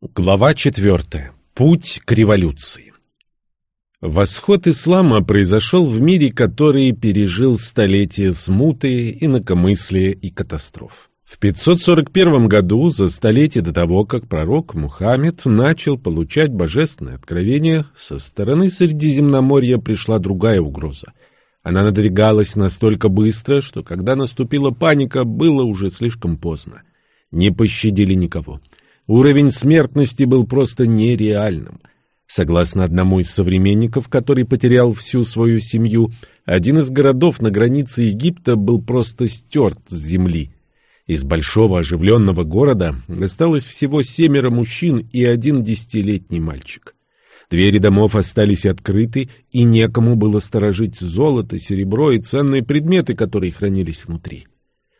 Глава четвертая. Путь к революции. Восход ислама произошел в мире, который пережил столетия смуты, инакомыслия и катастроф. В 541 году, за столетие до того, как пророк Мухаммед начал получать божественное откровение, со стороны Средиземноморья пришла другая угроза. Она надвигалась настолько быстро, что когда наступила паника, было уже слишком поздно. Не пощадили никого. Уровень смертности был просто нереальным. Согласно одному из современников, который потерял всю свою семью, один из городов на границе Египта был просто стерт с земли. Из большого оживленного города осталось всего семеро мужчин и один десятилетний мальчик. Двери домов остались открыты, и некому было сторожить золото, серебро и ценные предметы, которые хранились внутри.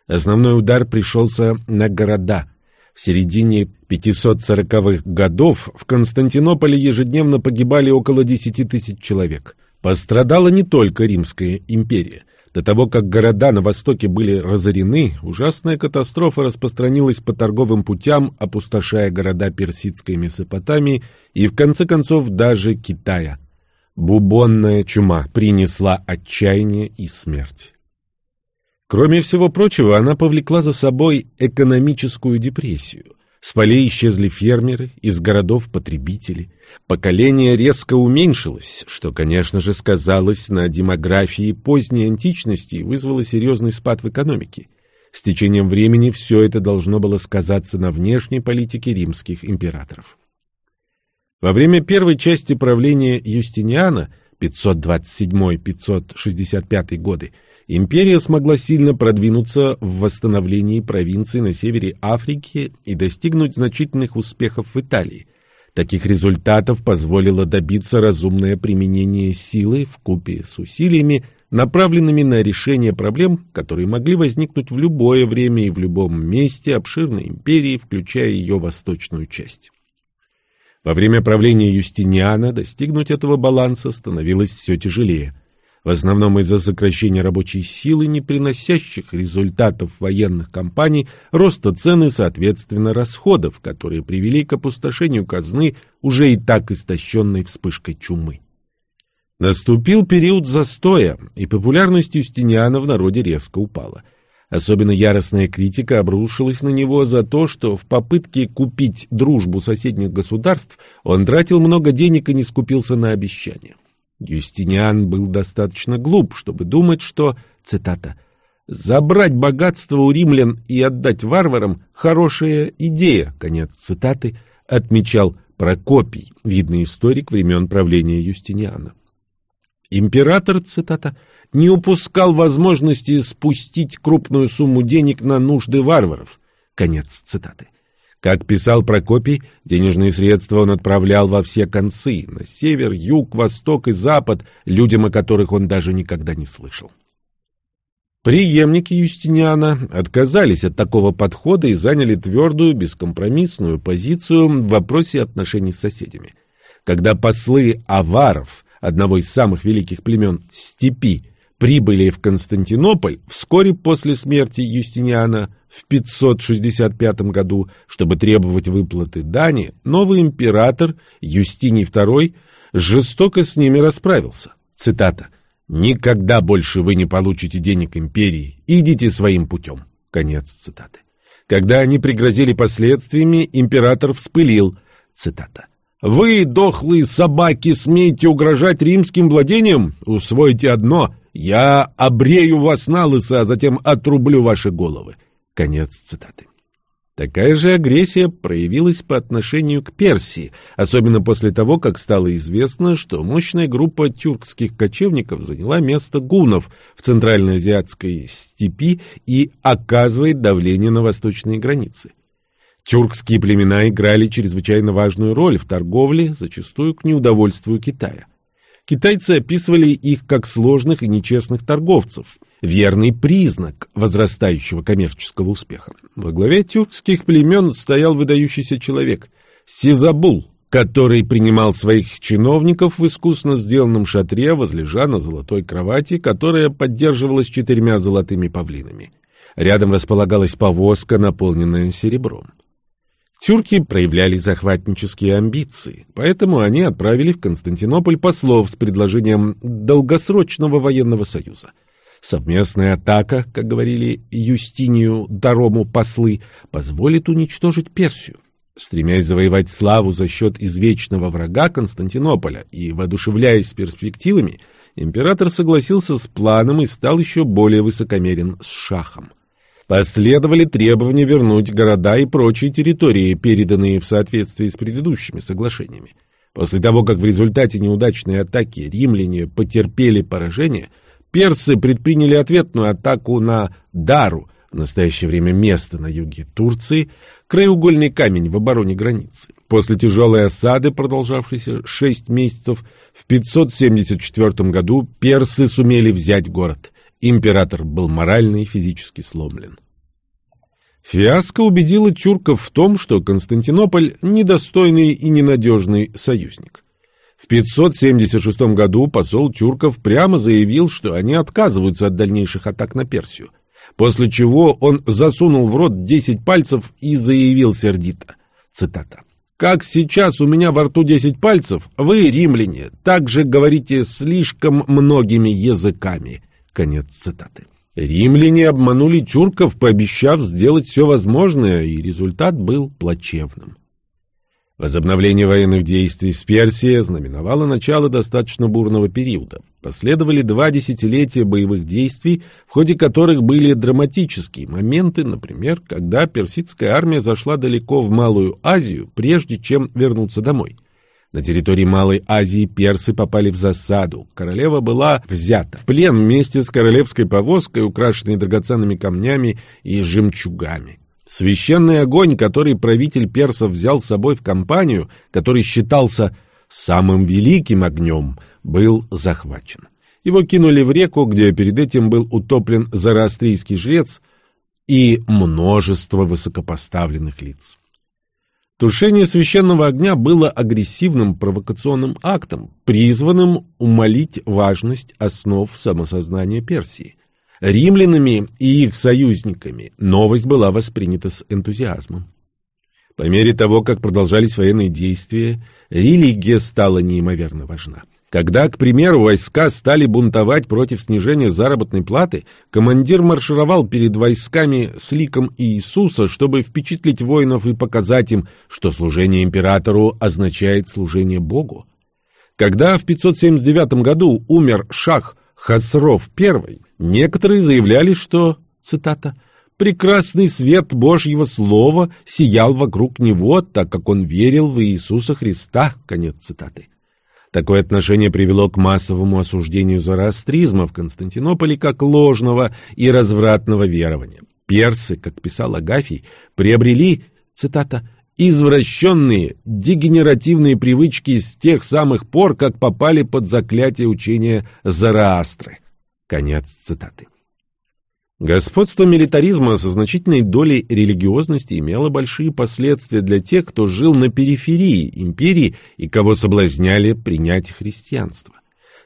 Основной удар пришелся на города — в середине 540-х годов в Константинополе ежедневно погибали около 10 тысяч человек. Пострадала не только Римская империя. До того, как города на востоке были разорены, ужасная катастрофа распространилась по торговым путям, опустошая города персидской Месопотамии и, в конце концов, даже Китая. Бубонная чума принесла отчаяние и смерть. Кроме всего прочего, она повлекла за собой экономическую депрессию. С полей исчезли фермеры, из городов потребители. Поколение резко уменьшилось, что, конечно же, сказалось на демографии поздней античности и вызвало серьезный спад в экономике. С течением времени все это должно было сказаться на внешней политике римских императоров. Во время первой части правления Юстиниана 527-565 годы империя смогла сильно продвинуться в восстановлении провинций на севере Африки и достигнуть значительных успехов в Италии. Таких результатов позволило добиться разумное применение силы в купе с усилиями, направленными на решение проблем, которые могли возникнуть в любое время и в любом месте обширной империи, включая ее восточную часть. Во время правления Юстиниана достигнуть этого баланса становилось все тяжелее – в основном из-за сокращения рабочей силы, не приносящих результатов военных кампаний, роста цен и, соответственно, расходов, которые привели к опустошению казны, уже и так истощенной вспышкой чумы. Наступил период застоя, и популярность Юстиниана в народе резко упала. Особенно яростная критика обрушилась на него за то, что в попытке купить дружбу соседних государств он тратил много денег и не скупился на обещания. Юстиниан был достаточно глуп, чтобы думать, что, цитата, «забрать богатство у римлян и отдать варварам – хорошая идея», конец цитаты, отмечал Прокопий, видный историк времен правления Юстиниана. Император, цитата, «не упускал возможности спустить крупную сумму денег на нужды варваров», конец цитаты. Как писал Прокопий, денежные средства он отправлял во все концы, на север, юг, восток и запад, людям, о которых он даже никогда не слышал. Приемники Юстиниана отказались от такого подхода и заняли твердую, бескомпромиссную позицию в вопросе отношений с соседями. Когда послы аваров, одного из самых великих племен степи, прибыли в Константинополь вскоре после смерти Юстиниана в 565 году, чтобы требовать выплаты дани, новый император Юстиний II жестоко с ними расправился. Цитата. «Никогда больше вы не получите денег империи, идите своим путем». Конец цитаты. Когда они пригрозили последствиями, император вспылил. Цитата. «Вы, дохлые собаки, смеете угрожать римским владениям? Усвойте одно — я обрею вас на лысо, а затем отрублю ваши головы». Конец цитаты. Такая же агрессия проявилась по отношению к Персии, особенно после того, как стало известно, что мощная группа тюркских кочевников заняла место гунов в центральноазиатской степи и оказывает давление на восточные границы. Тюркские племена играли чрезвычайно важную роль в торговле, зачастую к неудовольствию Китая. Китайцы описывали их как сложных и нечестных торговцев, верный признак возрастающего коммерческого успеха. Во главе тюркских племен стоял выдающийся человек – Сизабул, который принимал своих чиновников в искусно сделанном шатре, возлежа на золотой кровати, которая поддерживалась четырьмя золотыми павлинами. Рядом располагалась повозка, наполненная серебром. Тюрки проявляли захватнические амбиции, поэтому они отправили в Константинополь послов с предложением долгосрочного военного союза. Совместная атака, как говорили Юстинию Дарому послы, позволит уничтожить Персию. Стремясь завоевать славу за счет извечного врага Константинополя и воодушевляясь перспективами, император согласился с планом и стал еще более высокомерен с шахом. Последовали требования вернуть города и прочие территории, переданные в соответствии с предыдущими соглашениями. После того, как в результате неудачной атаки римляне потерпели поражение, персы предприняли ответную атаку на Дару, в настоящее время место на юге Турции, краеугольный камень в обороне границы. После тяжелой осады, продолжавшейся шесть месяцев, в 574 году персы сумели взять город – Император был морально и физически сломлен. Фиаско убедила тюрков в том, что Константинополь – недостойный и ненадежный союзник. В 576 году посол тюрков прямо заявил, что они отказываются от дальнейших атак на Персию, после чего он засунул в рот 10 пальцев и заявил сердито, цитата, «Как сейчас у меня во рту 10 пальцев, вы, римляне, также говорите слишком многими языками». Конец цитаты. Римляне обманули тюрков, пообещав сделать все возможное, и результат был плачевным. Возобновление военных действий с Персией знаменовало начало достаточно бурного периода. Последовали два десятилетия боевых действий, в ходе которых были драматические моменты, например, когда персидская армия зашла далеко в Малую Азию, прежде чем вернуться домой – на территории Малой Азии персы попали в засаду. Королева была взята в плен вместе с королевской повозкой, украшенной драгоценными камнями и жемчугами. Священный огонь, который правитель персов взял с собой в компанию, который считался самым великим огнем, был захвачен. Его кинули в реку, где перед этим был утоплен зороастрийский жрец и множество высокопоставленных лиц. Тушение священного огня было агрессивным провокационным актом, призванным умолить важность основ самосознания Персии. Римлянами и их союзниками новость была воспринята с энтузиазмом. По мере того, как продолжались военные действия, религия стала неимоверно важна. Когда, к примеру, войска стали бунтовать против снижения заработной платы, командир маршировал перед войсками с ликом Иисуса, чтобы впечатлить воинов и показать им, что служение императору означает служение Богу. Когда в 579 году умер шах Хасров I, некоторые заявляли, что, цитата, «прекрасный свет Божьего Слова сиял вокруг него, так как он верил в Иисуса Христа», конец цитаты. Такое отношение привело к массовому осуждению зороастризма в Константинополе как ложного и развратного верования. Персы, как писал Агафий, приобрели, цитата, «извращенные, дегенеративные привычки с тех самых пор, как попали под заклятие учения Зороастры». Конец цитаты. Господство милитаризма со значительной долей религиозности имело большие последствия для тех, кто жил на периферии империи и кого соблазняли принять христианство.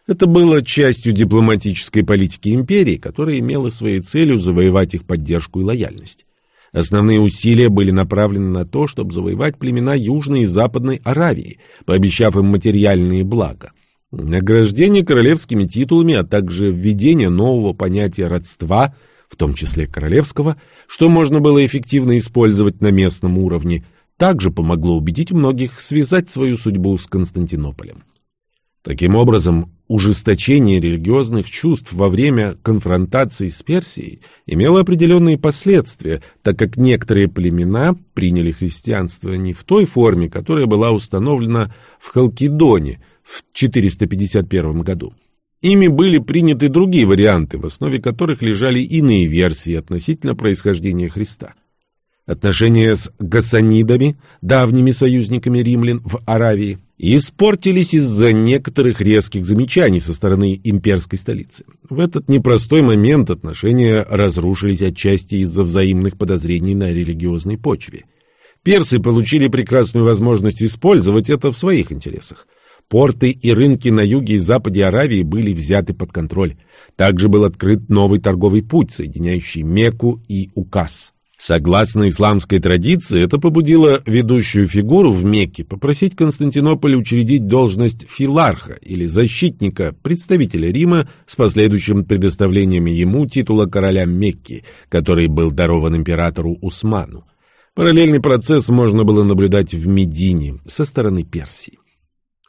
Это было частью дипломатической политики империи, которая имела своей целью завоевать их поддержку и лояльность. Основные усилия были направлены на то, чтобы завоевать племена Южной и Западной Аравии, пообещав им материальные блага. Награждение королевскими титулами, а также введение нового понятия родства – в том числе королевского, что можно было эффективно использовать на местном уровне, также помогло убедить многих связать свою судьбу с Константинополем. Таким образом, ужесточение религиозных чувств во время конфронтации с Персией имело определенные последствия, так как некоторые племена приняли христианство не в той форме, которая была установлена в Халкидоне в 451 году. Ими были приняты другие варианты, в основе которых лежали иные версии относительно происхождения Христа. Отношения с гасанидами, давними союзниками римлян в Аравии, испортились из-за некоторых резких замечаний со стороны имперской столицы. В этот непростой момент отношения разрушились отчасти из-за взаимных подозрений на религиозной почве. Персы получили прекрасную возможность использовать это в своих интересах – Порты и рынки на юге и западе Аравии были взяты под контроль. Также был открыт новый торговый путь, соединяющий Мекку и Указ. Согласно исламской традиции, это побудило ведущую фигуру в Мекке попросить Константинополь учредить должность филарха или защитника, представителя Рима, с последующим предоставлением ему титула короля Мекки, который был дарован императору Усману. Параллельный процесс можно было наблюдать в Медине со стороны Персии.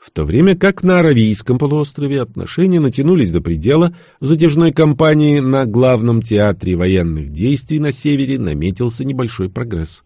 В то время как на Аравийском полуострове отношения натянулись до предела, в затяжной кампании на главном театре военных действий на севере наметился небольшой прогресс.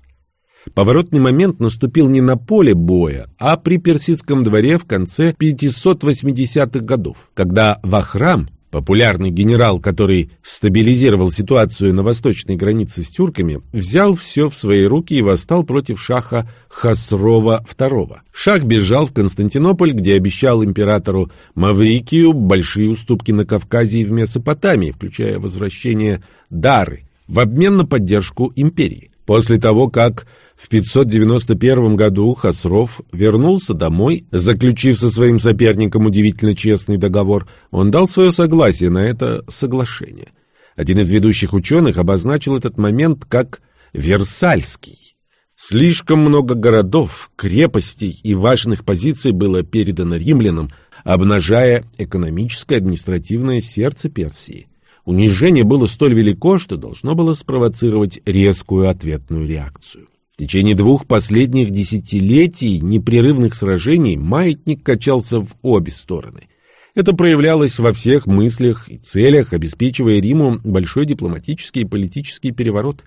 Поворотный момент наступил не на поле боя, а при персидском дворе в конце 580-х годов, когда Вахрам Популярный генерал, который стабилизировал ситуацию на восточной границе с тюрками, взял все в свои руки и восстал против шаха Хасрова II. Шах бежал в Константинополь, где обещал императору Маврикию большие уступки на Кавказе и в Месопотамии, включая возвращение Дары, в обмен на поддержку империи. После того, как в 591 году Хасров вернулся домой, заключив со своим соперником удивительно честный договор, он дал свое согласие на это соглашение. Один из ведущих ученых обозначил этот момент как «Версальский». Слишком много городов, крепостей и важных позиций было передано римлянам, обнажая экономическое и административное сердце Персии. Унижение было столь велико, что должно было спровоцировать резкую ответную реакцию. В течение двух последних десятилетий непрерывных сражений маятник качался в обе стороны. Это проявлялось во всех мыслях и целях, обеспечивая Риму большой дипломатический и политический переворот.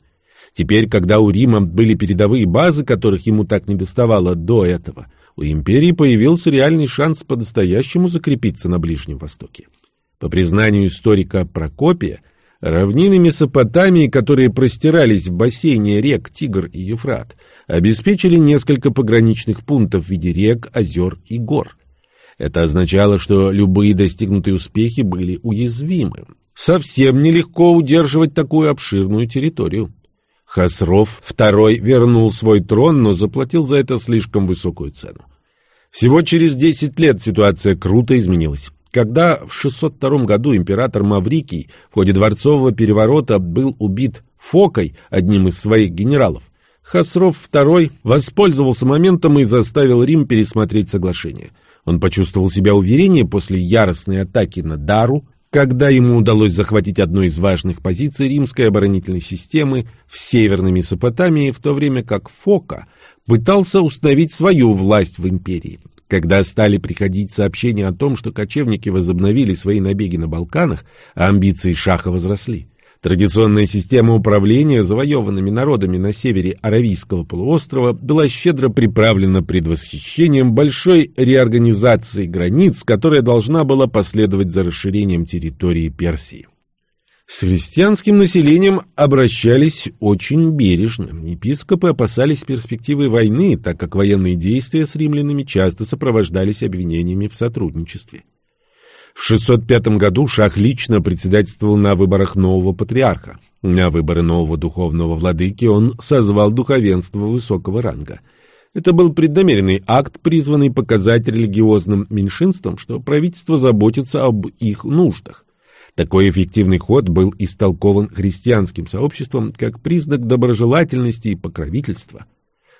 Теперь, когда у Рима были передовые базы, которых ему так недоставало до этого, у империи появился реальный шанс по-настоящему закрепиться на Ближнем Востоке. По признанию историка Прокопия, равнины Месопотамии, которые простирались в бассейне рек Тигр и Ефрат, обеспечили несколько пограничных пунктов в виде рек, озер и гор. Это означало, что любые достигнутые успехи были уязвимы. Совсем нелегко удерживать такую обширную территорию. Хасров II вернул свой трон, но заплатил за это слишком высокую цену. Всего через 10 лет ситуация круто изменилась. Когда в 602 году император Маврикий в ходе дворцового переворота был убит Фокой, одним из своих генералов, Хасров II воспользовался моментом и заставил Рим пересмотреть соглашение. Он почувствовал себя увереннее после яростной атаки на Дару, когда ему удалось захватить одну из важных позиций римской оборонительной системы в Северной Месопотамии, в то время как Фока пытался установить свою власть в империи. Когда стали приходить сообщения о том, что кочевники возобновили свои набеги на Балканах, а амбиции Шаха возросли, традиционная система управления завоеванными народами на севере Аравийского полуострова была щедро приправлена предвосхищением большой реорганизации границ, которая должна была последовать за расширением территории Персии. С христианским населением обращались очень бережно. Епископы опасались перспективы войны, так как военные действия с римлянами часто сопровождались обвинениями в сотрудничестве. В 605 году Шах лично председательствовал на выборах нового патриарха. На выборы нового духовного владыки он созвал духовенство высокого ранга. Это был преднамеренный акт, призванный показать религиозным меньшинствам, что правительство заботится об их нуждах. Такой эффективный ход был истолкован христианским сообществом как признак доброжелательности и покровительства.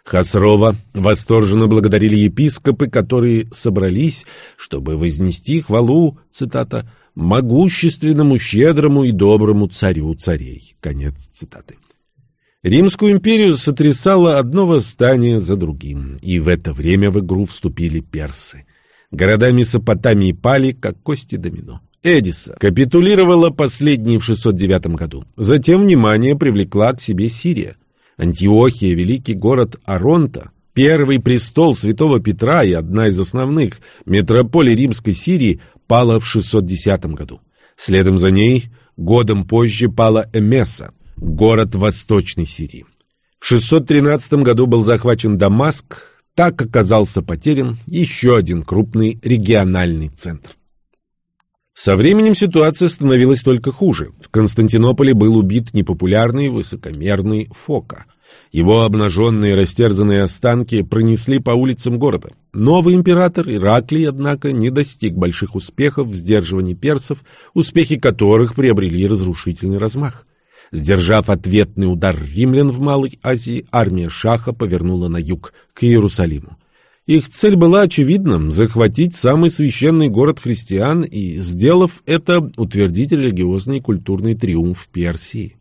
Хасрова восторженно благодарили епископы, которые собрались, чтобы вознести хвалу, цитата, «могущественному, щедрому и доброму царю царей». Конец цитаты. Римскую империю сотрясало одно восстание за другим, и в это время в игру вступили персы. Города Месопотамии пали, как кости домино. Эдиса капитулировала последней в 609 году. Затем внимание привлекла к себе Сирия. Антиохия, великий город Аронта, первый престол святого Петра и одна из основных метрополий римской Сирии, пала в 610 году. Следом за ней, годом позже, пала Эмеса, город Восточной Сирии. В 613 году был захвачен Дамаск, так оказался потерян еще один крупный региональный центр. Со временем ситуация становилась только хуже. В Константинополе был убит непопулярный высокомерный Фока. Его обнаженные растерзанные останки пронесли по улицам города. Новый император Ираклий, однако, не достиг больших успехов в сдерживании персов, успехи которых приобрели разрушительный размах. Сдержав ответный удар римлян в Малой Азии, армия Шаха повернула на юг, к Иерусалиму. Их цель была очевидна – захватить самый священный город христиан и, сделав это, утвердить религиозный и культурный триумф Персии.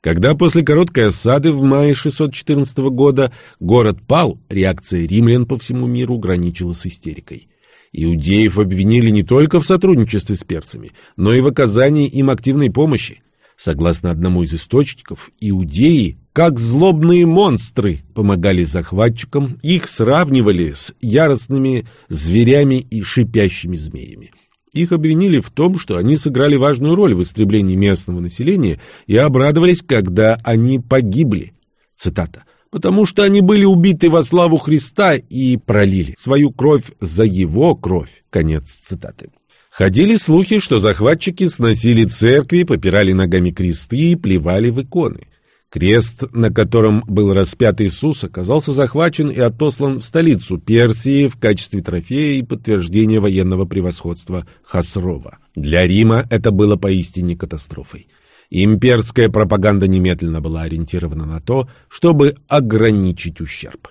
Когда после короткой осады в мае 614 года город пал, реакция римлян по всему миру граничила с истерикой. Иудеев обвинили не только в сотрудничестве с персами, но и в оказании им активной помощи. Согласно одному из источников, иудеи, как злобные монстры, помогали захватчикам, их сравнивали с яростными зверями и шипящими змеями. Их обвинили в том, что они сыграли важную роль в истреблении местного населения и обрадовались, когда они погибли. Цитата. «Потому что они были убиты во славу Христа и пролили свою кровь за его кровь». Конец цитаты. Ходили слухи, что захватчики сносили церкви, попирали ногами кресты и плевали в иконы. Крест, на котором был распят Иисус, оказался захвачен и отослан в столицу Персии в качестве трофея и подтверждения военного превосходства Хасрова. Для Рима это было поистине катастрофой. Имперская пропаганда немедленно была ориентирована на то, чтобы ограничить ущерб.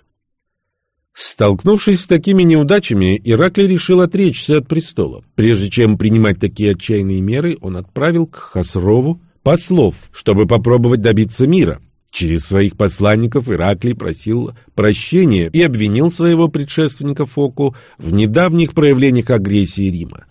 Столкнувшись с такими неудачами, Ираклий решил отречься от престола. Прежде чем принимать такие отчаянные меры, он отправил к Хасрову послов, чтобы попробовать добиться мира. Через своих посланников Ираклий просил прощения и обвинил своего предшественника Фоку в недавних проявлениях агрессии Рима.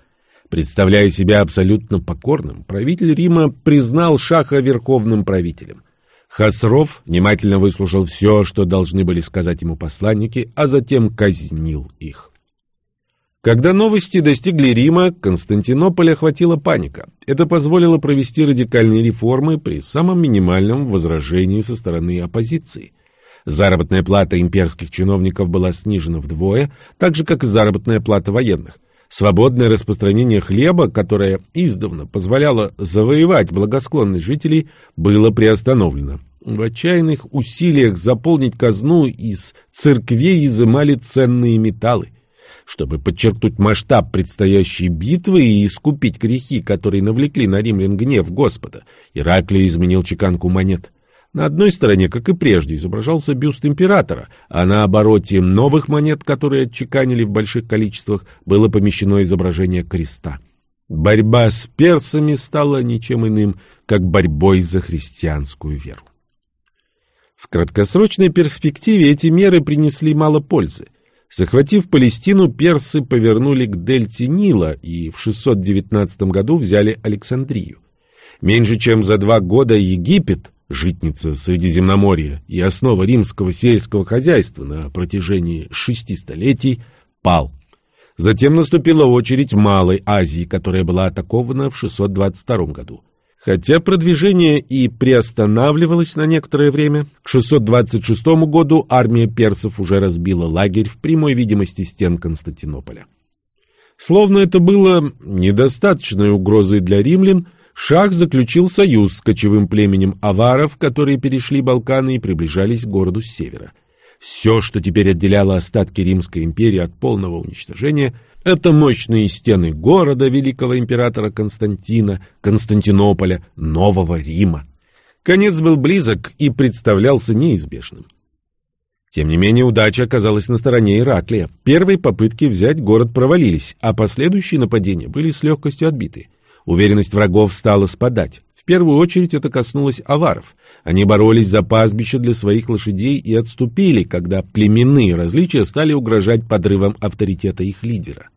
Представляя себя абсолютно покорным, правитель Рима признал Шаха верховным правителем. Хасров внимательно выслушал все, что должны были сказать ему посланники, а затем казнил их. Когда новости достигли Рима, Константинополь охватила паника. Это позволило провести радикальные реформы при самом минимальном возражении со стороны оппозиции. Заработная плата имперских чиновников была снижена вдвое, так же, как и заработная плата военных. Свободное распространение хлеба, которое издавна позволяло завоевать благосклонность жителей, было приостановлено. В отчаянных усилиях заполнить казну из церквей изымали ценные металлы. Чтобы подчеркнуть масштаб предстоящей битвы и искупить грехи, которые навлекли на римлян гнев Господа, Ираклий изменил чеканку монет. На одной стороне, как и прежде, изображался бюст императора, а на обороте новых монет, которые отчеканили в больших количествах, было помещено изображение креста. Борьба с персами стала ничем иным, как борьбой за христианскую веру. В краткосрочной перспективе эти меры принесли мало пользы. Захватив Палестину, персы повернули к дельте Нила и в 619 году взяли Александрию. Меньше чем за два года Египет житница Средиземноморья и основа римского сельского хозяйства на протяжении шести столетий, пал. Затем наступила очередь Малой Азии, которая была атакована в 622 году. Хотя продвижение и приостанавливалось на некоторое время, к 626 году армия персов уже разбила лагерь в прямой видимости стен Константинополя. Словно это было недостаточной угрозой для римлян, Шах заключил союз с кочевым племенем аваров, которые перешли Балканы и приближались к городу с севера. Все, что теперь отделяло остатки Римской империи от полного уничтожения, это мощные стены города великого императора Константина, Константинополя, Нового Рима. Конец был близок и представлялся неизбежным. Тем не менее, удача оказалась на стороне Ираклия. Первые попытки взять город провалились, а последующие нападения были с легкостью отбиты. Уверенность врагов стала спадать. В первую очередь это коснулось аваров. Они боролись за пастбище для своих лошадей и отступили, когда племенные различия стали угрожать подрывом авторитета их лидера.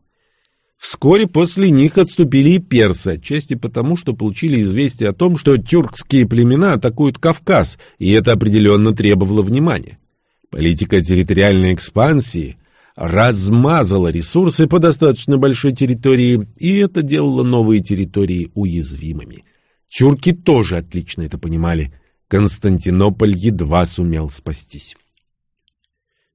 Вскоре после них отступили и персы, отчасти потому, что получили известие о том, что тюркские племена атакуют Кавказ, и это определенно требовало внимания. Политика территориальной экспансии размазала ресурсы по достаточно большой территории, и это делало новые территории уязвимыми. Тюрки тоже отлично это понимали. Константинополь едва сумел спастись.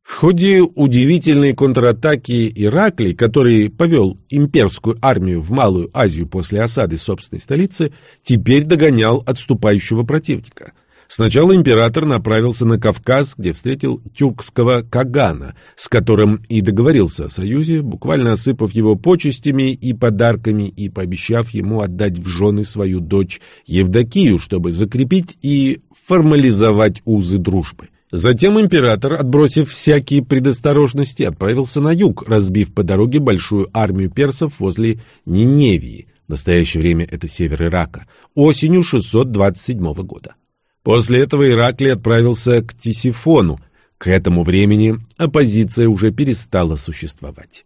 В ходе удивительной контратаки Ираклий, который повел имперскую армию в Малую Азию после осады собственной столицы, теперь догонял отступающего противника. Сначала император направился на Кавказ, где встретил тюркского Кагана, с которым и договорился о союзе, буквально осыпав его почестями и подарками и пообещав ему отдать в жены свою дочь Евдокию, чтобы закрепить и формализовать узы дружбы. Затем император, отбросив всякие предосторожности, отправился на юг, разбив по дороге большую армию персов возле Ниневии, в настоящее время это север Ирака, осенью 627 года. После этого Ираклий отправился к Тисифону. К этому времени оппозиция уже перестала существовать.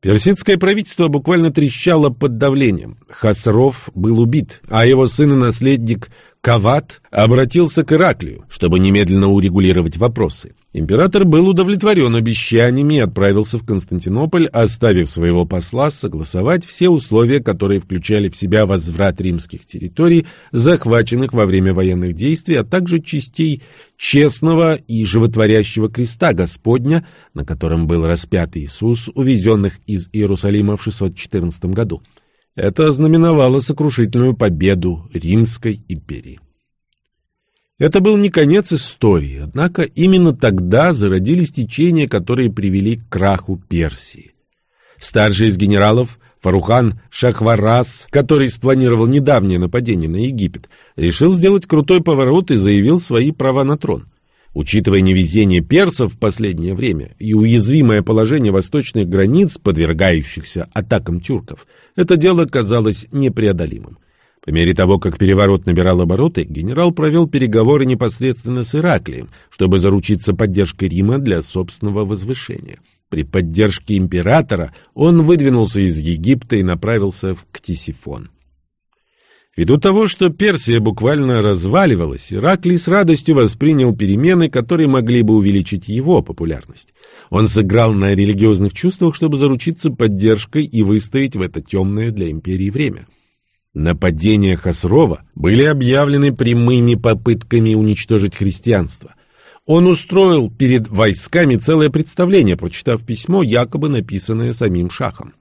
Персидское правительство буквально трещало под давлением. Хасров был убит, а его сын и наследник Кават обратился к Ираклию, чтобы немедленно урегулировать вопросы. Император был удовлетворен обещаниями и отправился в Константинополь, оставив своего посла согласовать все условия, которые включали в себя возврат римских территорий, захваченных во время военных действий, а также частей честного и животворящего креста Господня, на котором был распят Иисус, увезенных из Иерусалима в 614 году. Это ознаменовало сокрушительную победу Римской империи. Это был не конец истории, однако именно тогда зародились течения, которые привели к краху Персии. Старший из генералов Фарухан Шахварас, который спланировал недавнее нападение на Египет, решил сделать крутой поворот и заявил свои права на трон. Учитывая невезение персов в последнее время и уязвимое положение восточных границ, подвергающихся атакам тюрков, это дело казалось непреодолимым. По мере того, как переворот набирал обороты, генерал провел переговоры непосредственно с Ираклием, чтобы заручиться поддержкой Рима для собственного возвышения. При поддержке императора он выдвинулся из Египта и направился в Ктисифон. Ввиду того, что Персия буквально разваливалась, Ираклий с радостью воспринял перемены, которые могли бы увеличить его популярность. Он сыграл на религиозных чувствах, чтобы заручиться поддержкой и выстоять в это темное для империи время. Нападения Хасрова были объявлены прямыми попытками уничтожить христианство. Он устроил перед войсками целое представление, прочитав письмо, якобы написанное самим шахом.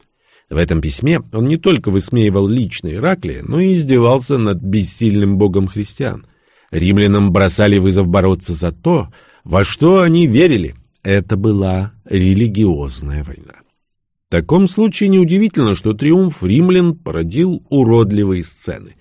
В этом письме он не только высмеивал лично Ираклия, но и издевался над бессильным богом христиан. Римлянам бросали вызов бороться за то, во что они верили. Это была религиозная война. В таком случае неудивительно, что триумф римлян породил уродливые сцены.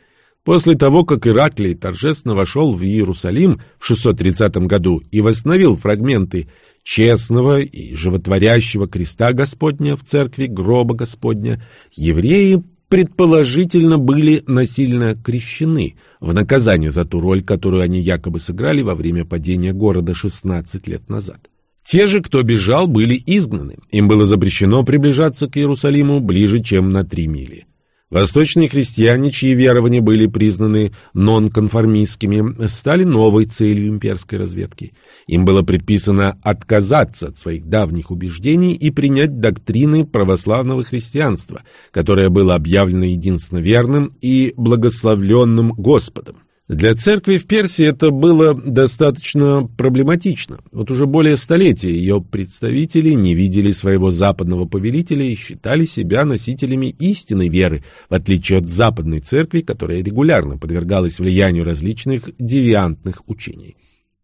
После того, как Ираклий торжественно вошел в Иерусалим в 630 году и восстановил фрагменты честного и животворящего креста Господня в церкви гроба Господня, евреи предположительно были насильно крещены в наказание за ту роль, которую они якобы сыграли во время падения города 16 лет назад. Те же, кто бежал, были изгнаны. Им было запрещено приближаться к Иерусалиму ближе, чем на три мили. Восточные христиане, чьи верования были признаны нонконформистскими, стали новой целью имперской разведки. Им было предписано отказаться от своих давних убеждений и принять доктрины православного христианства, которое было объявлено единственно верным и благословленным Господом. Для церкви в Персии это было достаточно проблематично. Вот уже более столетия ее представители не видели своего западного повелителя и считали себя носителями истинной веры, в отличие от западной церкви, которая регулярно подвергалась влиянию различных девиантных учений.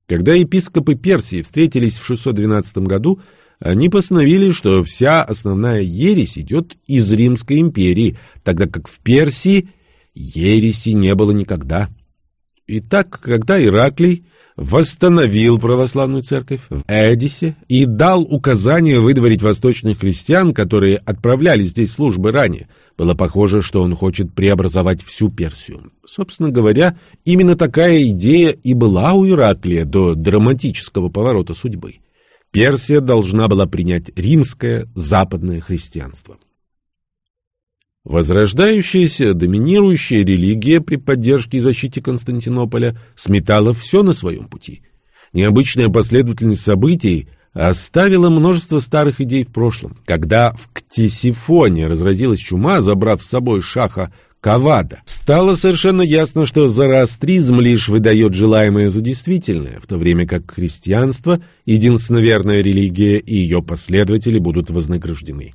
Когда епископы Персии встретились в 612 году, они постановили, что вся основная ересь идет из Римской империи, тогда как в Персии ереси не было никогда. Итак, когда Ираклий восстановил православную церковь в Эдисе и дал указание выдворить восточных христиан, которые отправляли здесь службы ранее, было похоже, что он хочет преобразовать всю Персию. Собственно говоря, именно такая идея и была у Ираклия до драматического поворота судьбы. Персия должна была принять римское западное христианство. Возрождающаяся, доминирующая религия при поддержке и защите Константинополя сметала все на своем пути. Необычная последовательность событий оставила множество старых идей в прошлом. Когда в Ктисифоне разразилась чума, забрав с собой шаха Кавада, стало совершенно ясно, что зороастризм лишь выдает желаемое за действительное, в то время как христианство, единственно верная религия и ее последователи будут вознаграждены.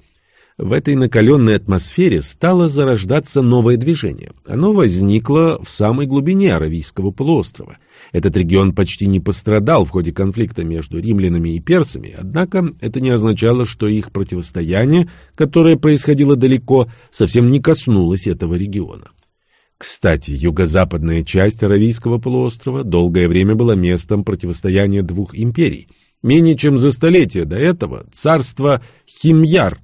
В этой накаленной атмосфере стало зарождаться новое движение. Оно возникло в самой глубине Аравийского полуострова. Этот регион почти не пострадал в ходе конфликта между римлянами и персами, однако это не означало, что их противостояние, которое происходило далеко, совсем не коснулось этого региона. Кстати, юго-западная часть Аравийского полуострова долгое время была местом противостояния двух империй. Менее чем за столетие до этого царство Химьяр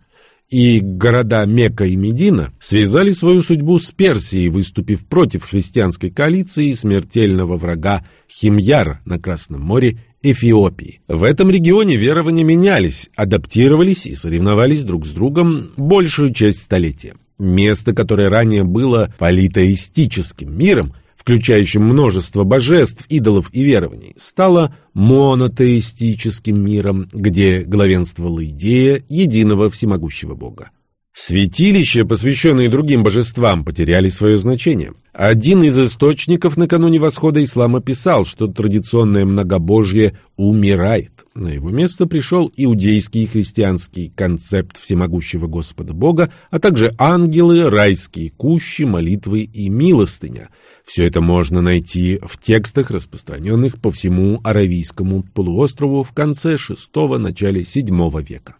и города Мекка и Медина связали свою судьбу с Персией, выступив против христианской коалиции смертельного врага Химьяра на Красном море Эфиопии. В этом регионе верования менялись, адаптировались и соревновались друг с другом большую часть столетия. Место, которое ранее было политеистическим миром, включающим множество божеств, идолов и верований, стало монотеистическим миром, где главенствовала идея единого всемогущего Бога. Святилища, посвященные другим божествам, потеряли свое значение. Один из источников накануне восхода ислама писал, что традиционное многобожье умирает. На его место пришел иудейский и христианский концепт всемогущего Господа Бога, а также ангелы, райские кущи, молитвы и милостыня. Все это можно найти в текстах, распространенных по всему Аравийскому полуострову в конце VI-начале VII века.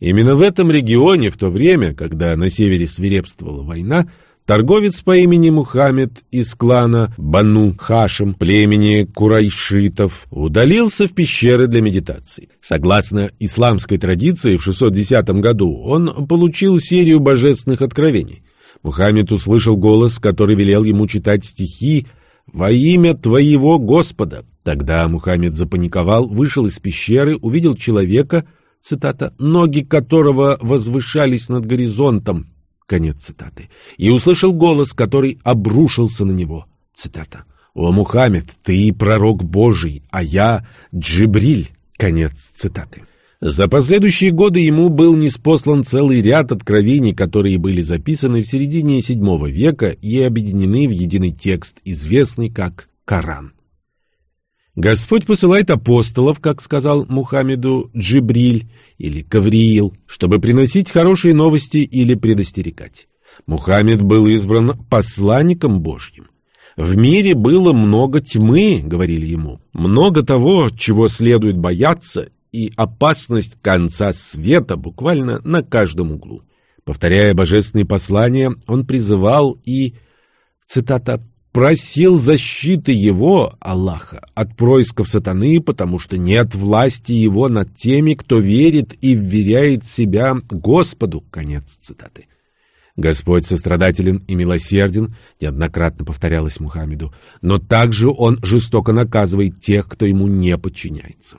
Именно в этом регионе, в то время, когда на севере свирепствовала война, торговец по имени Мухаммед из клана Бану Хашим, племени Курайшитов, удалился в пещеры для медитации. Согласно исламской традиции, в 610 году он получил серию божественных откровений. Мухаммед услышал голос, который велел ему читать стихи «Во имя твоего Господа». Тогда Мухаммед запаниковал, вышел из пещеры, увидел человека — цитата, «ноги которого возвышались над горизонтом», конец цитаты, и услышал голос, который обрушился на него, цитата, «О, Мухаммед, ты пророк Божий, а я Джибриль», конец цитаты. За последующие годы ему был неспослан целый ряд откровений, которые были записаны в середине VII века и объединены в единый текст, известный как Коран. Господь посылает апостолов, как сказал Мухаммеду Джибриль или Кавриил, чтобы приносить хорошие новости или предостерегать. Мухаммед был избран посланником Божьим. В мире было много тьмы, говорили ему, много того, чего следует бояться, и опасность конца света буквально на каждом углу. Повторяя божественные послания, он призывал и, цитата, просил защиты его, Аллаха, от происков сатаны, потому что нет власти его над теми, кто верит и вверяет себя Господу. Конец цитаты. Господь сострадателен и милосерден, неоднократно повторялось Мухаммеду, но также он жестоко наказывает тех, кто ему не подчиняется.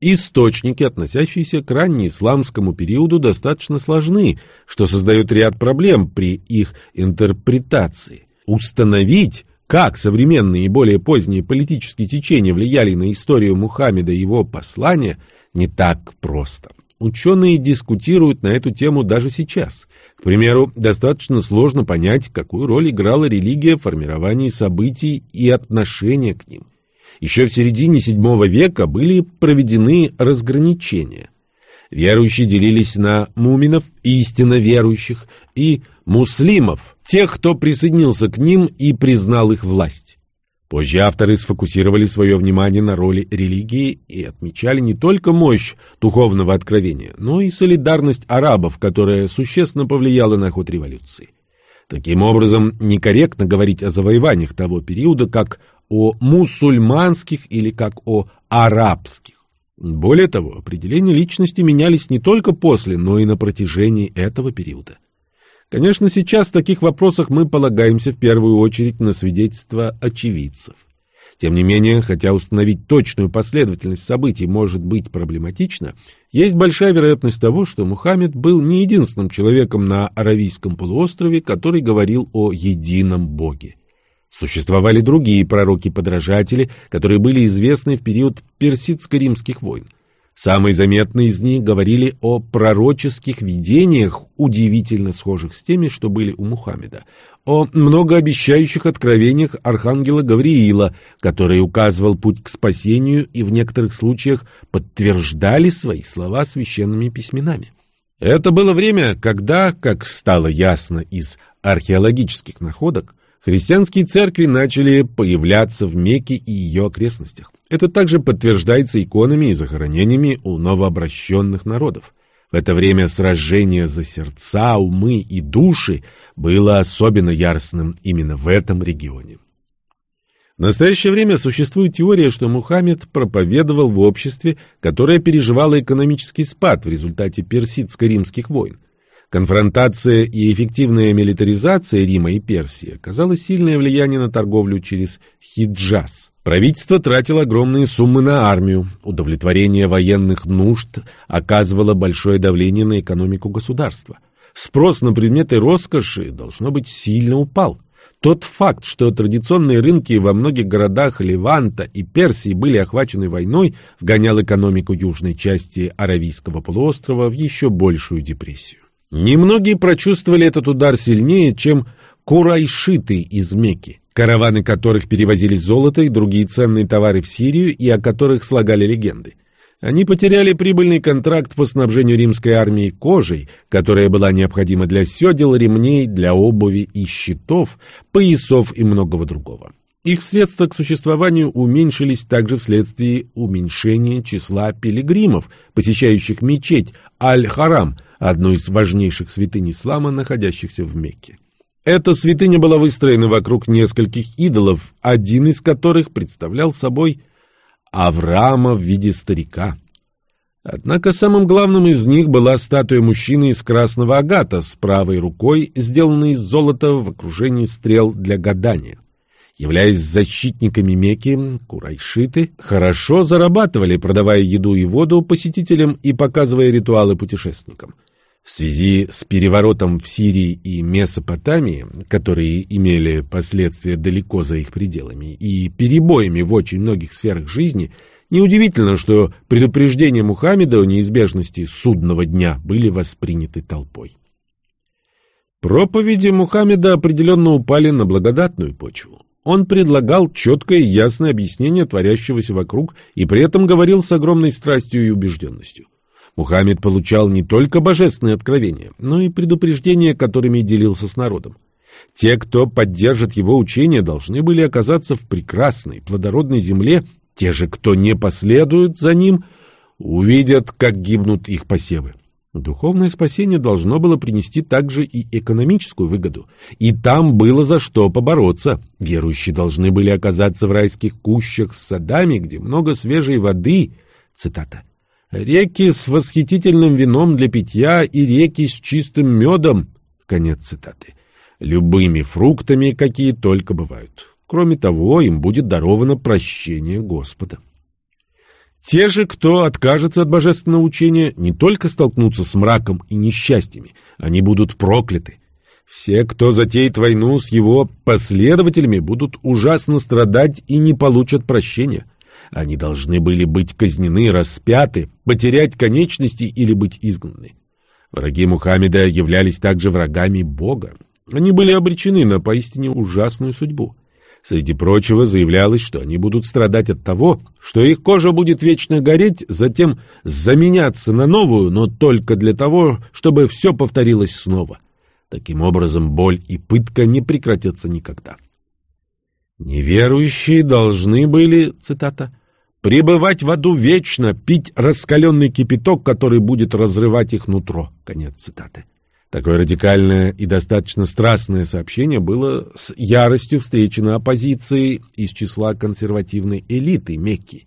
Источники, относящиеся к раннеисламскому периоду, достаточно сложны, что создает ряд проблем при их интерпретации. Установить, как современные и более поздние политические течения влияли на историю Мухаммеда и его послания, не так просто. Ученые дискутируют на эту тему даже сейчас. К примеру, достаточно сложно понять, какую роль играла религия в формировании событий и отношения к ним. Еще в середине VII века были проведены разграничения. Верующие делились на муминов, истинно верующих, и муслимов, тех, кто присоединился к ним и признал их власть. Позже авторы сфокусировали свое внимание на роли религии и отмечали не только мощь духовного откровения, но и солидарность арабов, которая существенно повлияла на ход революции. Таким образом, некорректно говорить о завоеваниях того периода как о мусульманских или как о арабских. Более того, определения личности менялись не только после, но и на протяжении этого периода. Конечно, сейчас в таких вопросах мы полагаемся в первую очередь на свидетельства очевидцев. Тем не менее, хотя установить точную последовательность событий может быть проблематично, есть большая вероятность того, что Мухаммед был не единственным человеком на Аравийском полуострове, который говорил о едином Боге. Существовали другие пророки-подражатели, которые были известны в период персидско-римских войн. Самые заметные из них говорили о пророческих видениях, удивительно схожих с теми, что были у Мухаммеда, о многообещающих откровениях архангела Гавриила, который указывал путь к спасению и в некоторых случаях подтверждали свои слова священными письменами. Это было время, когда, как стало ясно из археологических находок, христианские церкви начали появляться в Мекке и ее окрестностях. Это также подтверждается иконами и захоронениями у новообращенных народов. В это время сражение за сердца, умы и души было особенно яростным именно в этом регионе. В настоящее время существует теория, что Мухаммед проповедовал в обществе, которое переживало экономический спад в результате персидско-римских войн. Конфронтация и эффективная милитаризация Рима и Персии оказала сильное влияние на торговлю через Хиджаз. Правительство тратило огромные суммы на армию, удовлетворение военных нужд оказывало большое давление на экономику государства. Спрос на предметы роскоши, должно быть, сильно упал. Тот факт, что традиционные рынки во многих городах Леванта и Персии были охвачены войной, вгонял экономику южной части Аравийского полуострова в еще большую депрессию. Немногие прочувствовали этот удар сильнее, чем курайшиты из Мекки, караваны которых перевозили золото и другие ценные товары в Сирию и о которых слагали легенды. Они потеряли прибыльный контракт по снабжению римской армии кожей, которая была необходима для седел, ремней, для обуви и щитов, поясов и многого другого. Их средства к существованию уменьшились также вследствие уменьшения числа пилигримов, посещающих мечеть Аль-Харам, одну из важнейших святынь ислама, находящихся в Мекке. Эта святыня была выстроена вокруг нескольких идолов, один из которых представлял собой Авраама в виде старика. Однако самым главным из них была статуя мужчины из красного агата с правой рукой, сделанной из золота в окружении стрел для гадания. Являясь защитниками Мекки, курайшиты хорошо зарабатывали, продавая еду и воду посетителям и показывая ритуалы путешественникам. В связи с переворотом в Сирии и Месопотамии, которые имели последствия далеко за их пределами, и перебоями в очень многих сферах жизни, неудивительно, что предупреждения Мухаммеда о неизбежности судного дня были восприняты толпой. Проповеди Мухаммеда определенно упали на благодатную почву. Он предлагал четкое и ясное объяснение творящегося вокруг и при этом говорил с огромной страстью и убежденностью. Мухаммед получал не только божественные откровения, но и предупреждения, которыми делился с народом. Те, кто поддержит его учение, должны были оказаться в прекрасной, плодородной земле, те же, кто не последует за ним, увидят, как гибнут их посевы. Духовное спасение должно было принести также и экономическую выгоду. И там было за что побороться. Верующие должны были оказаться в райских кущах с садами, где много свежей воды. Цитата. Реки с восхитительным вином для питья и реки с чистым медом. Конец цитаты. Любыми фруктами, какие только бывают. Кроме того, им будет даровано прощение Господа. Те же, кто откажется от божественного учения, не только столкнутся с мраком и несчастьями, они будут прокляты. Все, кто затеет войну с его последователями, будут ужасно страдать и не получат прощения. Они должны были быть казнены, распяты, потерять конечности или быть изгнаны. Враги Мухаммеда являлись также врагами Бога. Они были обречены на поистине ужасную судьбу. Среди прочего заявлялось, что они будут страдать от того, что их кожа будет вечно гореть, затем заменяться на новую, но только для того, чтобы все повторилось снова. Таким образом, боль и пытка не прекратятся никогда. Неверующие должны были, цитата, «пребывать в аду вечно, пить раскаленный кипяток, который будет разрывать их нутро». Конец цитаты. Такое радикальное и достаточно страстное сообщение было с яростью встречено оппозицией из числа консервативной элиты Мекки.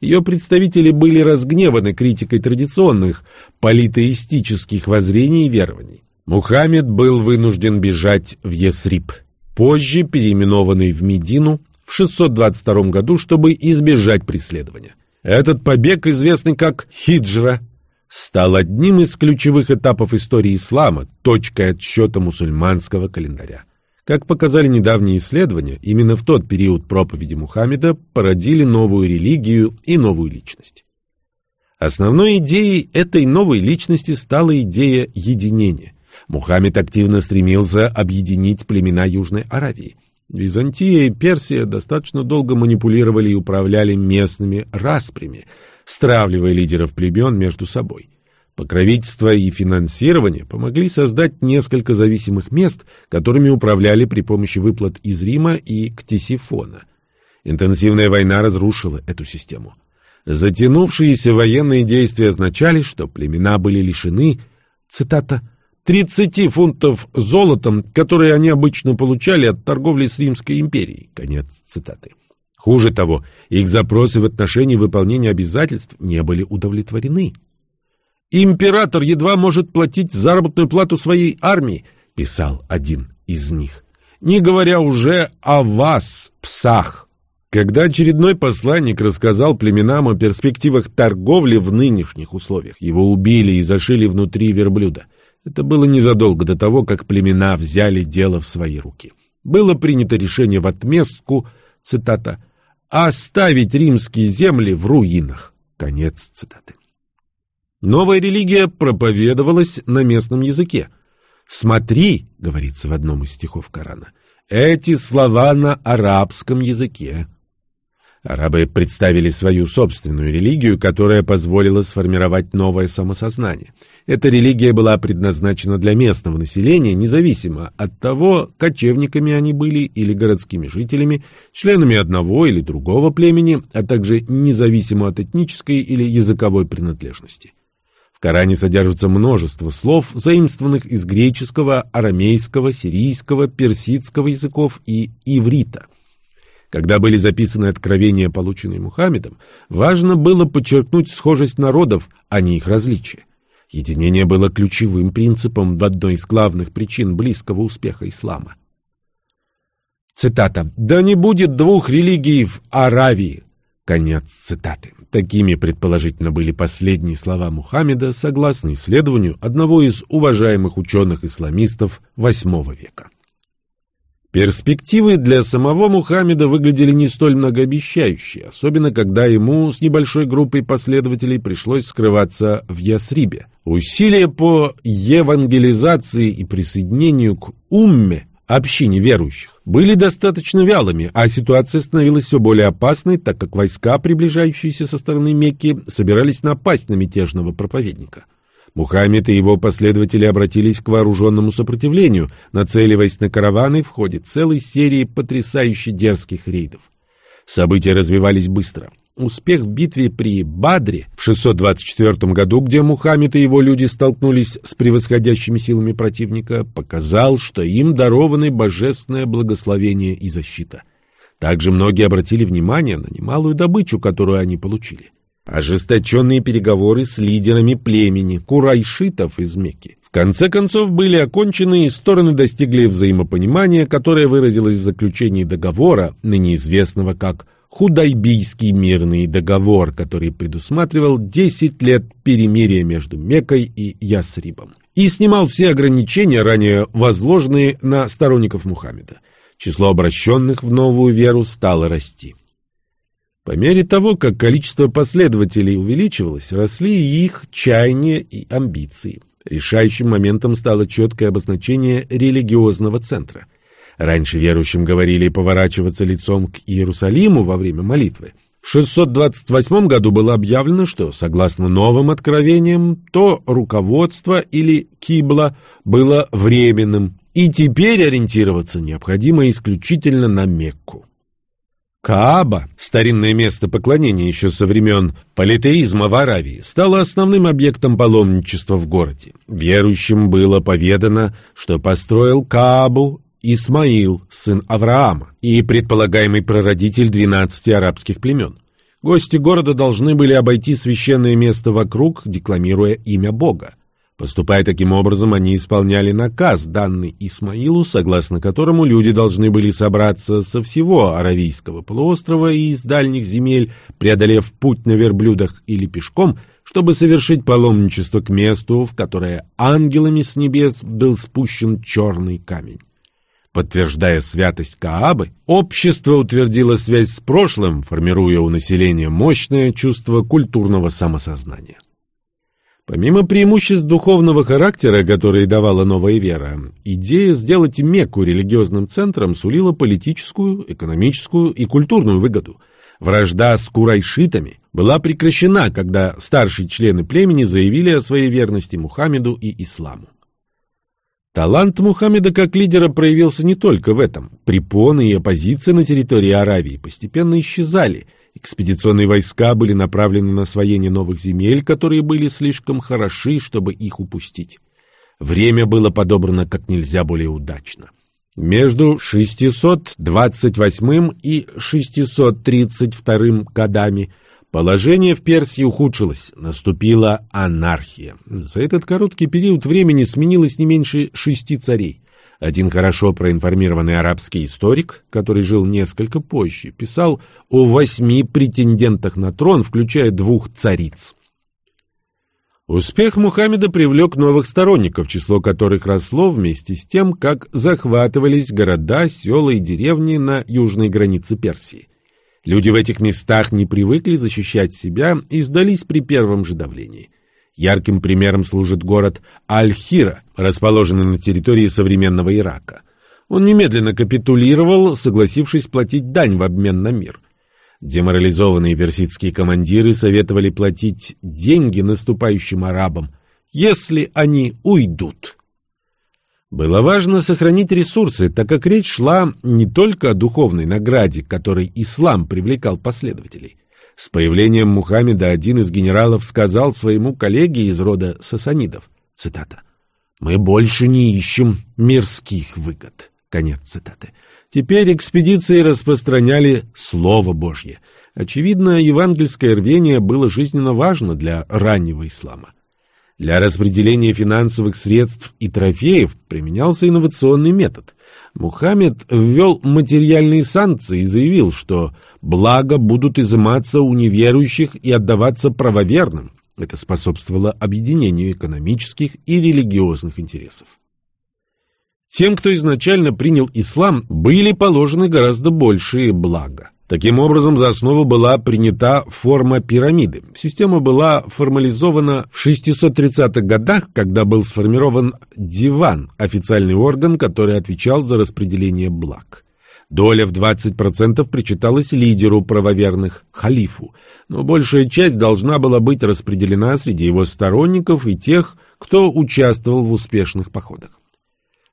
Ее представители были разгневаны критикой традиционных политеистических воззрений и верований. Мухаммед был вынужден бежать в Есрип позже переименованный в Медину в 622 году, чтобы избежать преследования. Этот побег, известный как хиджра, стал одним из ключевых этапов истории ислама, точкой отсчета мусульманского календаря. Как показали недавние исследования, именно в тот период проповеди Мухаммеда породили новую религию и новую личность. Основной идеей этой новой личности стала идея единения. Мухаммед активно стремился объединить племена Южной Аравии. Византия и Персия достаточно долго манипулировали и управляли местными распрями, стравливая лидеров племен между собой. Покровительство и финансирование помогли создать несколько зависимых мест, которыми управляли при помощи выплат из Рима и Ктисифона. Интенсивная война разрушила эту систему. Затянувшиеся военные действия означали, что племена были лишены, цитата, 30 фунтов золотом, которые они обычно получали от торговли с Римской империей. Конец цитаты. Хуже того, их запросы в отношении выполнения обязательств не были удовлетворены. «Император едва может платить заработную плату своей армии», — писал один из них, «не говоря уже о вас, псах». Когда очередной посланник рассказал племенам о перспективах торговли в нынешних условиях, его убили и зашили внутри верблюда. Это было незадолго до того, как племена взяли дело в свои руки. Было принято решение в отместку, цитата, «оставить римские земли в руинах». Конец цитаты. Новая религия проповедовалась на местном языке. «Смотри», — говорится в одном из стихов Корана, — «эти слова на арабском языке». Арабы представили свою собственную религию, которая позволила сформировать новое самосознание. Эта религия была предназначена для местного населения, независимо от того, кочевниками они были или городскими жителями, членами одного или другого племени, а также независимо от этнической или языковой принадлежности. В Коране содержится множество слов, заимствованных из греческого, арамейского, сирийского, персидского языков и иврита – когда были записаны откровения, полученные Мухаммедом, важно было подчеркнуть схожесть народов, а не их различия. Единение было ключевым принципом в одной из главных причин близкого успеха ислама. Цитата. «Да не будет двух религий в Аравии». Конец цитаты. Такими, предположительно, были последние слова Мухаммеда, согласно исследованию одного из уважаемых ученых-исламистов VIII века. Перспективы для самого Мухаммеда выглядели не столь многообещающие, особенно когда ему с небольшой группой последователей пришлось скрываться в Ясрибе. Усилия по евангелизации и присоединению к умме, общине верующих, были достаточно вялыми, а ситуация становилась все более опасной, так как войска, приближающиеся со стороны Мекки, собирались напасть на мятежного проповедника. Мухаммед и его последователи обратились к вооруженному сопротивлению, нацеливаясь на караваны в ходе целой серии потрясающе дерзких рейдов. События развивались быстро. Успех в битве при Бадре в 624 году, где Мухаммед и его люди столкнулись с превосходящими силами противника, показал, что им дарованы божественное благословение и защита. Также многие обратили внимание на немалую добычу, которую они получили. Ожесточенные переговоры с лидерами племени курайшитов из Мекки в конце концов были окончены и стороны достигли взаимопонимания, которое выразилось в заключении договора, ныне известного как Худайбийский мирный договор, который предусматривал 10 лет перемирия между Меккой и Ясрибом и снимал все ограничения, ранее возложенные на сторонников Мухаммеда. Число обращенных в новую веру стало расти. По мере того, как количество последователей увеличивалось, росли и их чаяния и амбиции. Решающим моментом стало четкое обозначение религиозного центра. Раньше верующим говорили поворачиваться лицом к Иерусалиму во время молитвы. В 628 году было объявлено, что, согласно новым откровениям, то руководство или кибла было временным, и теперь ориентироваться необходимо исключительно на Мекку. Кааба, старинное место поклонения еще со времен политеизма в Аравии, стало основным объектом паломничества в городе. Верующим было поведано, что построил Каабу Исмаил, сын Авраама, и предполагаемый прародитель двенадцати арабских племен. Гости города должны были обойти священное место вокруг, декламируя имя Бога. Поступая таким образом, они исполняли наказ, данный Исмаилу, согласно которому люди должны были собраться со всего Аравийского полуострова и из дальних земель, преодолев путь на верблюдах или пешком, чтобы совершить паломничество к месту, в которое ангелами с небес был спущен черный камень. Подтверждая святость Каабы, общество утвердило связь с прошлым, формируя у населения мощное чувство культурного самосознания. Помимо преимуществ духовного характера, которые давала новая вера, идея сделать Мекку религиозным центром сулила политическую, экономическую и культурную выгоду. Вражда с курайшитами была прекращена, когда старшие члены племени заявили о своей верности Мухаммеду и исламу. Талант Мухаммеда как лидера проявился не только в этом. Препоны и оппозиция на территории Аравии постепенно исчезали. Экспедиционные войска были направлены на освоение новых земель, которые были слишком хороши, чтобы их упустить. Время было подобрано как нельзя более удачно. Между 628 и 632 годами положение в Персии ухудшилось, наступила анархия. За этот короткий период времени сменилось не меньше шести царей. Один хорошо проинформированный арабский историк, который жил несколько позже, писал о восьми претендентах на трон, включая двух цариц. Успех Мухаммеда привлек новых сторонников, число которых росло вместе с тем, как захватывались города, села и деревни на южной границе Персии. Люди в этих местах не привыкли защищать себя и сдались при первом же давлении. Ярким примером служит город Аль-Хира, расположенный на территории современного Ирака. Он немедленно капитулировал, согласившись платить дань в обмен на мир. Деморализованные персидские командиры советовали платить деньги наступающим арабам, если они уйдут. Было важно сохранить ресурсы, так как речь шла не только о духовной награде, которой ислам привлекал последователей. С появлением Мухаммеда один из генералов сказал своему коллеге из рода сасанидов, цитата, «Мы больше не ищем мирских выгод». Конец цитаты. Теперь экспедиции распространяли Слово Божье. Очевидно, евангельское рвение было жизненно важно для раннего ислама. Для распределения финансовых средств и трофеев применялся инновационный метод. Мухаммед ввел материальные санкции и заявил, что благо будут изыматься у неверующих и отдаваться правоверным. Это способствовало объединению экономических и религиозных интересов. Тем, кто изначально принял ислам, были положены гораздо большие блага. Таким образом, за основу была принята форма пирамиды. Система была формализована в 630-х годах, когда был сформирован диван, официальный орган, который отвечал за распределение благ. Доля в 20% причиталась лидеру правоверных, халифу, но большая часть должна была быть распределена среди его сторонников и тех, кто участвовал в успешных походах.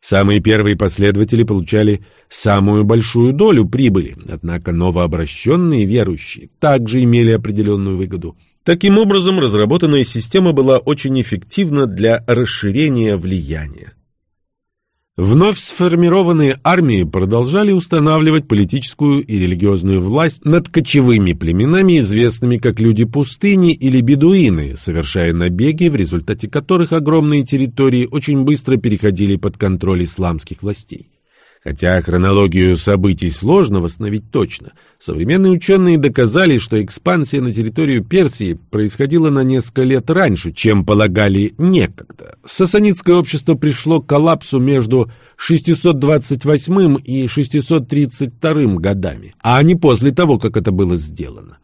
Самые первые последователи получали самую большую долю прибыли, однако новообращенные верующие также имели определенную выгоду. Таким образом, разработанная система была очень эффективна для расширения влияния. Вновь сформированные армии продолжали устанавливать политическую и религиозную власть над кочевыми племенами, известными как люди пустыни или бедуины, совершая набеги, в результате которых огромные территории очень быстро переходили под контроль исламских властей. Хотя хронологию событий сложно восстановить точно, современные ученые доказали, что экспансия на территорию Персии происходила на несколько лет раньше, чем полагали некогда. Сасанидское общество пришло к коллапсу между 628 и 632 годами, а не после того, как это было сделано.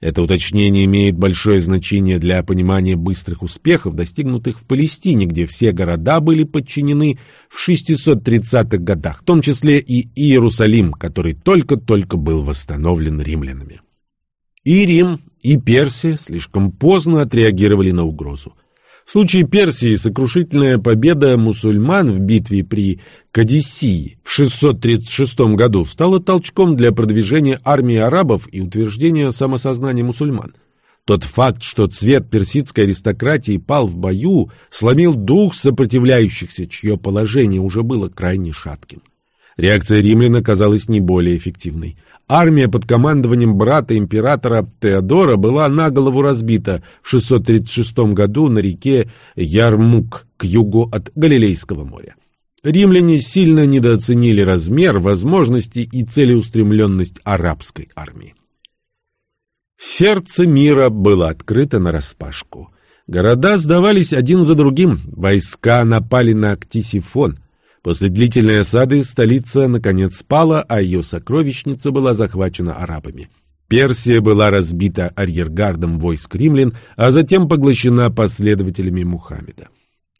Это уточнение имеет большое значение для понимания быстрых успехов, достигнутых в Палестине, где все города были подчинены в 630-х годах, в том числе и Иерусалим, который только-только был восстановлен римлянами. И Рим, и Персия слишком поздно отреагировали на угрозу. В случае Персии сокрушительная победа мусульман в битве при Кадисии в 636 году стала толчком для продвижения армии арабов и утверждения самосознания мусульман. Тот факт, что цвет персидской аристократии пал в бою, сломил дух сопротивляющихся, чье положение уже было крайне шатким. Реакция римлян оказалась не более эффективной. Армия под командованием брата императора Теодора была на голову разбита в 636 году на реке Ярмук к югу от Галилейского моря. Римляне сильно недооценили размер, возможности и целеустремленность арабской армии. Сердце мира было открыто нараспашку. Города сдавались один за другим, войска напали на Ктисифон – После длительной осады столица наконец спала, а ее сокровищница была захвачена арабами. Персия была разбита арьергардом войск римлян, а затем поглощена последователями Мухаммеда.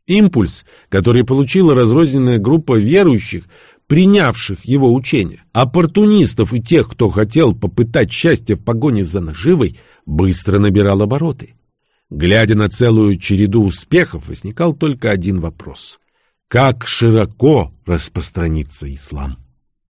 Импульс, который получила разрозненная группа верующих, принявших его учение, оппортунистов и тех, кто хотел попытать счастье в погоне за наживой, быстро набирал обороты. Глядя на целую череду успехов, возникал только один вопрос. Как широко распространится ислам?